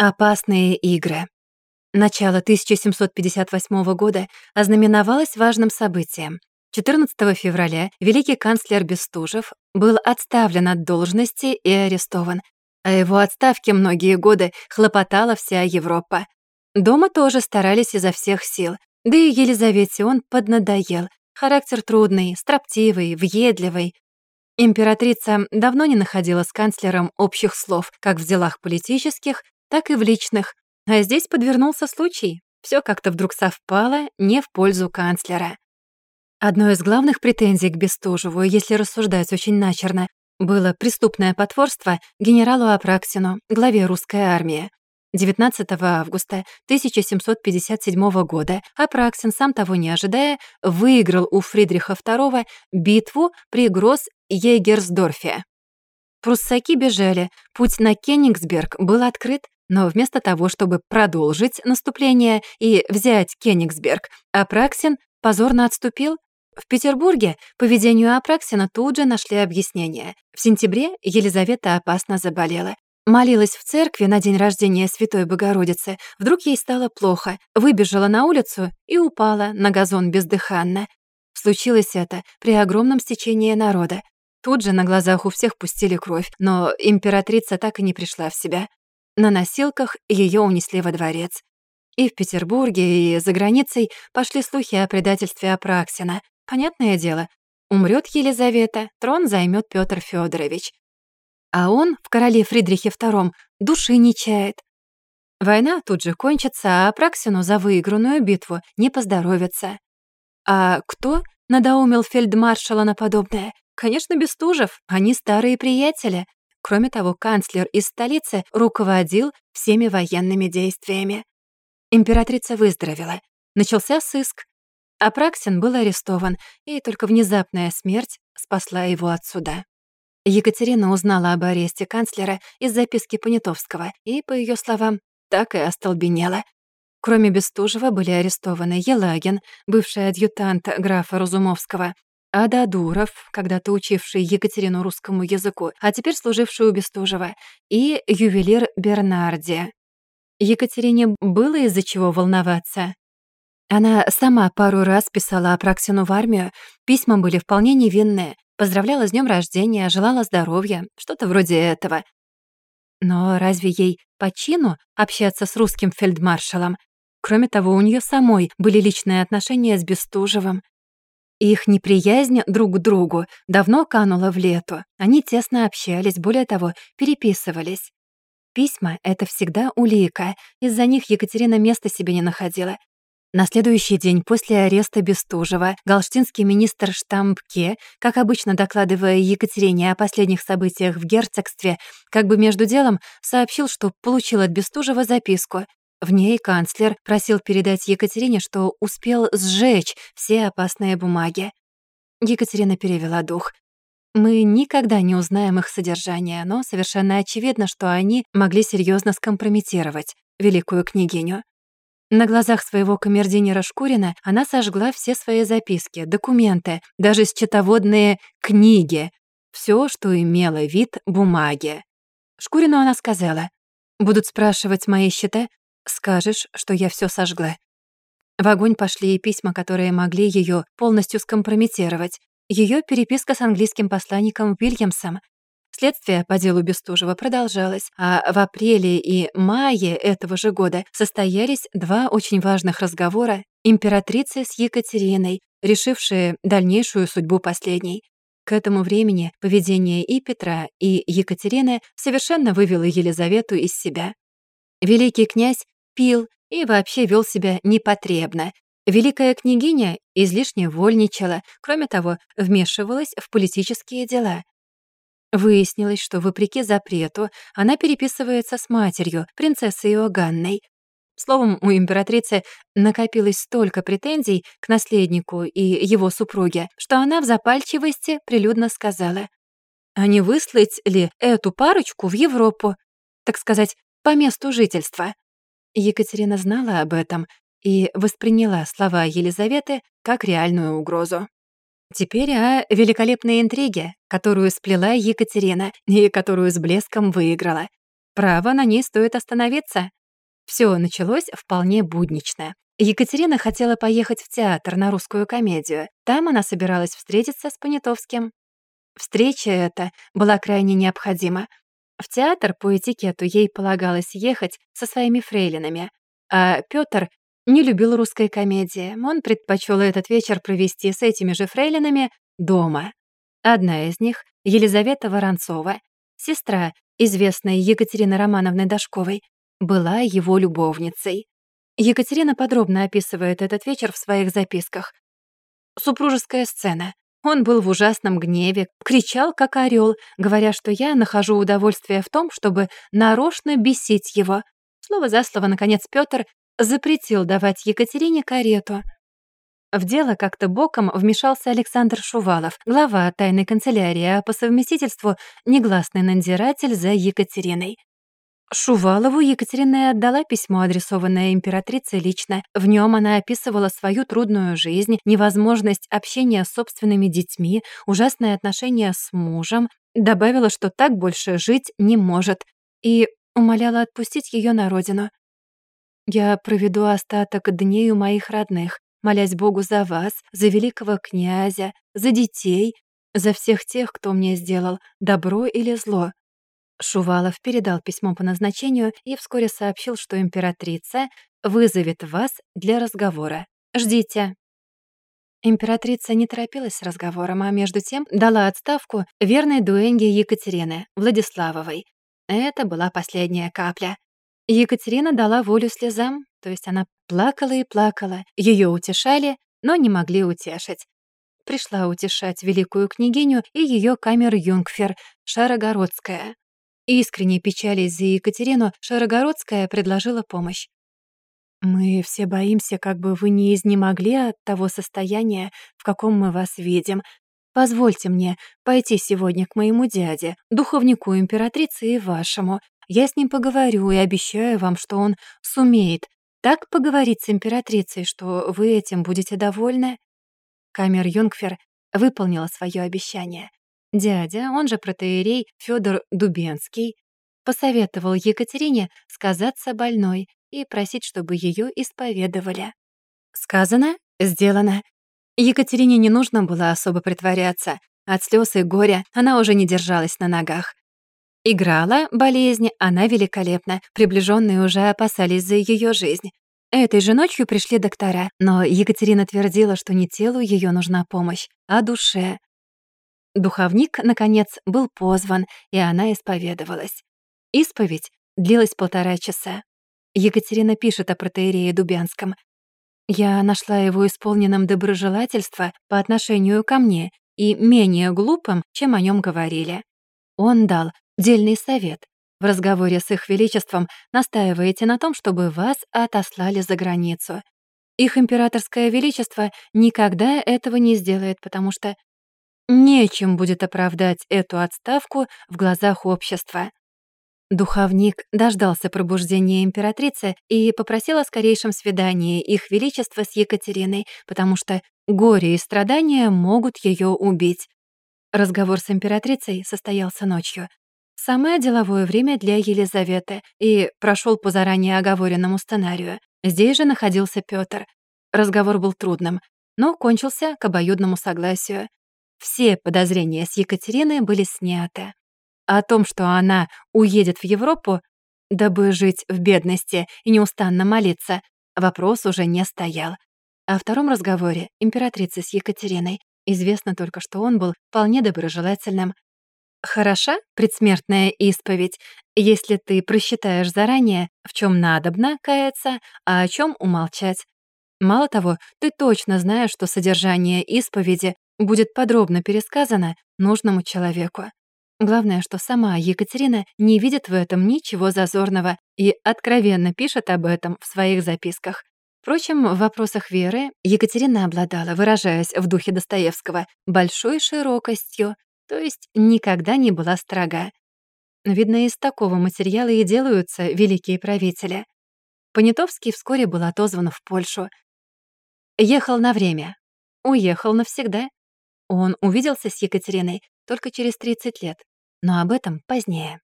Опасные игры. Начало 1758 года ознаменовалось важным событием. 14 февраля великий канцлер Бестужев был отставлен от должности и арестован. О его отставке многие годы хлопотала вся Европа. Дома тоже старались изо всех сил. Да и Елизавете он поднадоел. Характер трудный, строптивый, въедливый. Императрица давно не находила с канцлером общих слов, как в делах политических, так и в личных. А здесь подвернулся случай. Все как-то вдруг совпало не в пользу канцлера. Одной из главных претензий к Бестужеву, если рассуждать очень начерно, было преступное потворство генералу Апраксину, главе русской армии. 19 августа 1757 года Апраксин, сам того не ожидая, выиграл у Фридриха II битву при Гросс-Егерсдорфе. Пруссаки бежали, путь на Кенигсберг был открыт, но вместо того, чтобы продолжить наступление и взять Кенигсберг, Апраксин позорно отступил. В Петербурге поведению Апраксина тут же нашли объяснение. В сентябре Елизавета опасно заболела. Молилась в церкви на день рождения Святой Богородицы. Вдруг ей стало плохо. Выбежала на улицу и упала на газон бездыханно. Случилось это при огромном стечении народа. Тут же на глазах у всех пустили кровь, но императрица так и не пришла в себя. На носилках ее унесли во дворец. И в Петербурге, и за границей пошли слухи о предательстве Апраксина. Понятное дело, умрет Елизавета, трон займет Петр Федорович. А он в короле Фридрихе II души не чает. Война тут же кончится, а Апраксину за выигранную битву не поздоровится. А кто надоумил фельдмаршала на подобное? Конечно, Бестужев, они старые приятели. Кроме того, канцлер из столицы руководил всеми военными действиями. Императрица выздоровела. Начался сыск. Апраксин был арестован, и только внезапная смерть спасла его от суда. Екатерина узнала об аресте канцлера из записки Понятовского и, по ее словам, так и остолбенела. Кроме Бестужева были арестованы Елагин, бывший адъютант графа Разумовского, Ада Дуров, когда-то учивший Екатерину русскому языку, а теперь служивший у Бестужева, и ювелир Бернарди. Екатерине было из-за чего волноваться. Она сама пару раз писала Апраксину в армию, письма были вполне невинные, поздравляла с днем рождения, желала здоровья, что-то вроде этого. Но разве ей по чину общаться с русским фельдмаршалом? Кроме того, у нее самой были личные отношения с Бестужевым. Их неприязнь друг к другу давно канула в лету. Они тесно общались, более того, переписывались. Письма — это всегда улика. Из-за них Екатерина места себе не находила. На следующий день после ареста Бестужева галштинский министр Штампке, как обычно докладывая Екатерине о последних событиях в герцогстве, как бы между делом сообщил, что получил от Бестужева записку. В ней канцлер просил передать Екатерине, что успел сжечь все опасные бумаги. Екатерина перевела дух. Мы никогда не узнаем их содержание, но совершенно очевидно, что они могли серьезно скомпрометировать великую княгиню. На глазах своего камердинера Шкурина она сожгла все свои записки, документы, даже счетоводные книги, все, что имело вид бумаги. Шкурину она сказала, «Будут спрашивать мои счета, Скажешь, что я все сожгла. В огонь пошли и письма, которые могли ее полностью скомпрометировать. Ее переписка с английским посланником Уильямсом. Следствие по делу Бестужева продолжалось, а в апреле и мае этого же года состоялись два очень важных разговора императрицы с Екатериной, решившие дальнейшую судьбу последней. К этому времени поведение и Петра, и Екатерины совершенно вывело Елизавету из себя. Великий князь пил и вообще вел себя непотребно. Великая княгиня излишне вольничала, кроме того, вмешивалась в политические дела. Выяснилось, что, вопреки запрету, она переписывается с матерью, принцессой Иоганной. Словом, у императрицы накопилось столько претензий к наследнику и его супруге, что она в запальчивости прилюдно сказала, «А не выслать ли эту парочку в Европу, так сказать, по месту жительства?» Екатерина знала об этом и восприняла слова Елизаветы как реальную угрозу. Теперь о великолепной интриге, которую сплела Екатерина и которую с блеском выиграла. право, на ней стоит остановиться. Все началось вполне буднично. Екатерина хотела поехать в театр на русскую комедию. Там она собиралась встретиться с Понятовским. Встреча эта была крайне необходима. В театр по этикету ей полагалось ехать со своими фрейлинами, а Пётр не любил русской комедии. Он предпочел этот вечер провести с этими же фрейлинами дома. Одна из них, Елизавета Воронцова, сестра, известной Екатерины Романовны Дашковой, была его любовницей. Екатерина подробно описывает этот вечер в своих записках. Супружеская сцена. Он был в ужасном гневе, кричал, как орел, говоря, что я нахожу удовольствие в том, чтобы нарочно бесить его. Слово за слово, наконец, Пётр запретил давать Екатерине карету. В дело как-то боком вмешался Александр Шувалов, глава тайной канцелярии, а по совместительству негласный надзиратель за Екатериной. Шувалову Екатерина отдала письмо, адресованное императрице лично. В нем она описывала свою трудную жизнь, невозможность общения с собственными детьми, ужасное отношение с мужем, добавила, что так больше жить не может, и умоляла отпустить ее на родину. «Я проведу остаток дней у моих родных, молясь Богу за вас, за великого князя, за детей, за всех тех, кто мне сделал добро или зло. Шувалов передал письмо по назначению и вскоре сообщил, что императрица вызовет вас для разговора. Ждите. Императрица не торопилась с разговором, а между тем дала отставку верной дуэнге Екатерины, Владиславовой. Это была последняя капля. Екатерина дала волю слезам, то есть она плакала и плакала. Ее утешали, но не могли утешить. Пришла утешать великую княгиню и ее камер-юнгфер Шарогородская. Искренне печались за Екатерину, Шарогородская предложила помощь. «Мы все боимся, как бы вы не изнемогли от того состояния, в каком мы вас видим. Позвольте мне пойти сегодня к моему дяде, духовнику императрицы и вашему. Я с ним поговорю и обещаю вам, что он сумеет так поговорить с императрицей, что вы этим будете довольны». Камер-юнгфер выполнила свое обещание. Дядя, он же протеерей Федор Дубенский, посоветовал Екатерине сказаться больной и просить, чтобы ее исповедовали. Сказано, сделано. Екатерине не нужно было особо притворяться. От слез и горя она уже не держалась на ногах. Играла болезнь, она великолепна, приближенные уже опасались за ее жизнь. Этой же ночью пришли доктора, но Екатерина твердила, что не телу ее нужна помощь, а душе. Духовник, наконец, был позван, и она исповедовалась. Исповедь длилась полтора часа. Екатерина пишет о протеерее Дубянском. «Я нашла его исполненным доброжелательства по отношению ко мне и менее глупым, чем о нем говорили. Он дал дельный совет. В разговоре с их величеством настаиваете на том, чтобы вас отослали за границу. Их императорское величество никогда этого не сделает, потому что Нечем будет оправдать эту отставку в глазах общества. Духовник дождался пробуждения императрицы и попросил о скорейшем свидании их величества с Екатериной, потому что горе и страдания могут ее убить. Разговор с императрицей состоялся ночью. Самое деловое время для Елизаветы и прошел по заранее оговоренному сценарию. Здесь же находился Петр. Разговор был трудным, но кончился к обоюдному согласию. Все подозрения с Екатерины были сняты. О том, что она уедет в Европу, дабы жить в бедности и неустанно молиться, вопрос уже не стоял. О втором разговоре императрицы с Екатериной известно только, что он был вполне доброжелательным. Хороша предсмертная исповедь, если ты просчитаешь заранее, в чем надобно каяться, а о чем умолчать. Мало того, ты точно знаешь, что содержание исповеди будет подробно пересказано нужному человеку. Главное, что сама Екатерина не видит в этом ничего зазорного и откровенно пишет об этом в своих записках. Впрочем, в вопросах веры Екатерина обладала, выражаясь в духе Достоевского, большой широкостью, то есть никогда не была строга. Видно, из такого материала и делаются великие правители. Понятовский вскоре был отозван в Польшу. Ехал на время, уехал навсегда. Он увиделся с Екатериной только через 30 лет, но об этом позднее.